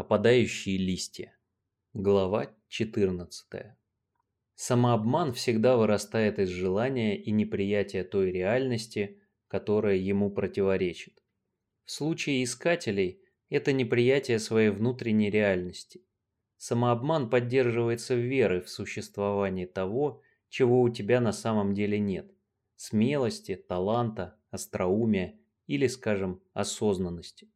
Опадающие листья. Глава 14. Самообман всегда вырастает из желания и неприятия той реальности, которая ему противоречит. В случае искателей это неприятие своей внутренней реальности. Самообман поддерживается верой в существование того, чего у тебя на самом деле нет. Смелости, таланта, остроумия или, скажем, осознанности.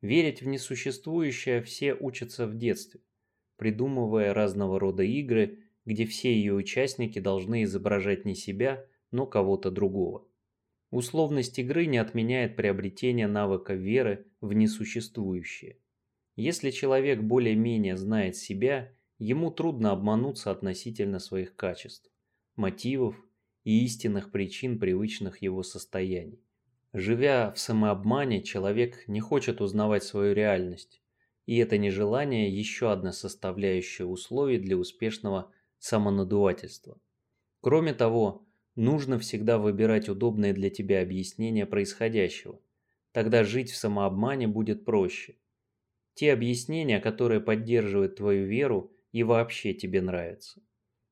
Верить в несуществующее все учатся в детстве, придумывая разного рода игры, где все ее участники должны изображать не себя, но кого-то другого. Условность игры не отменяет приобретение навыка веры в несуществующее. Если человек более-менее знает себя, ему трудно обмануться относительно своих качеств, мотивов и истинных причин привычных его состояний. Живя в самообмане, человек не хочет узнавать свою реальность, и это нежелание еще одна составляющая условий для успешного самонадувательства. Кроме того, нужно всегда выбирать удобное для тебя объяснение происходящего. Тогда жить в самообмане будет проще. Те объяснения, которые поддерживают твою веру и вообще тебе нравятся.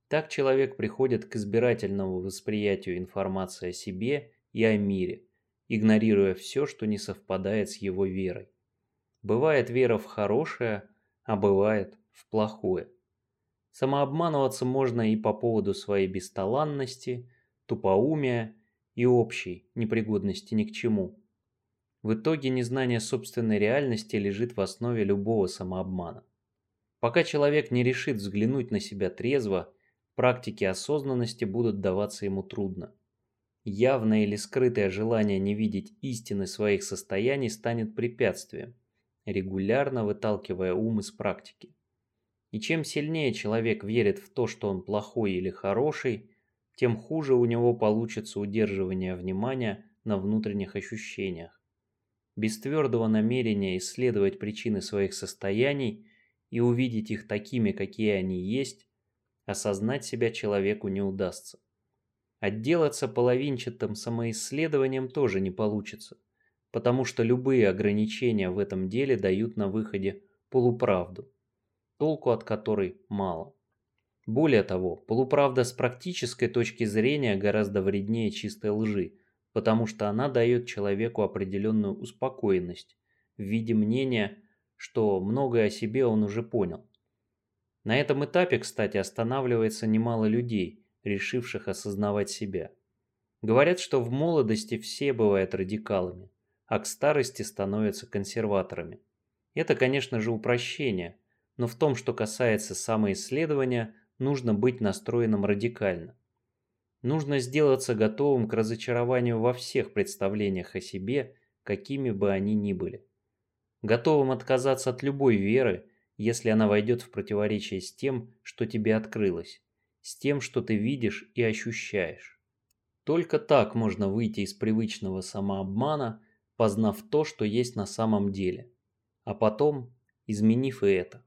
Так человек приходит к избирательному восприятию информации о себе и о мире – игнорируя все, что не совпадает с его верой. Бывает вера в хорошее, а бывает в плохое. Самообманываться можно и по поводу своей бесталанности, тупоумия и общей непригодности ни к чему. В итоге незнание собственной реальности лежит в основе любого самообмана. Пока человек не решит взглянуть на себя трезво, практики осознанности будут даваться ему трудно. Явное или скрытое желание не видеть истины своих состояний станет препятствием, регулярно выталкивая ум из практики. И чем сильнее человек верит в то, что он плохой или хороший, тем хуже у него получится удерживание внимания на внутренних ощущениях. Без твердого намерения исследовать причины своих состояний и увидеть их такими, какие они есть, осознать себя человеку не удастся. Отделаться половинчатым самоисследованием тоже не получится, потому что любые ограничения в этом деле дают на выходе полуправду, толку от которой мало. Более того, полуправда с практической точки зрения гораздо вреднее чистой лжи, потому что она дает человеку определенную успокоенность в виде мнения, что многое о себе он уже понял. На этом этапе, кстати, останавливается немало людей – решивших осознавать себя. Говорят, что в молодости все бывают радикалами, а к старости становятся консерваторами. Это, конечно же, упрощение, но в том, что касается самоисследования, нужно быть настроенным радикально. Нужно сделаться готовым к разочарованию во всех представлениях о себе, какими бы они ни были. Готовым отказаться от любой веры, если она войдет в противоречие с тем, что тебе открылось с тем, что ты видишь и ощущаешь. Только так можно выйти из привычного самообмана, познав то, что есть на самом деле, а потом изменив и это.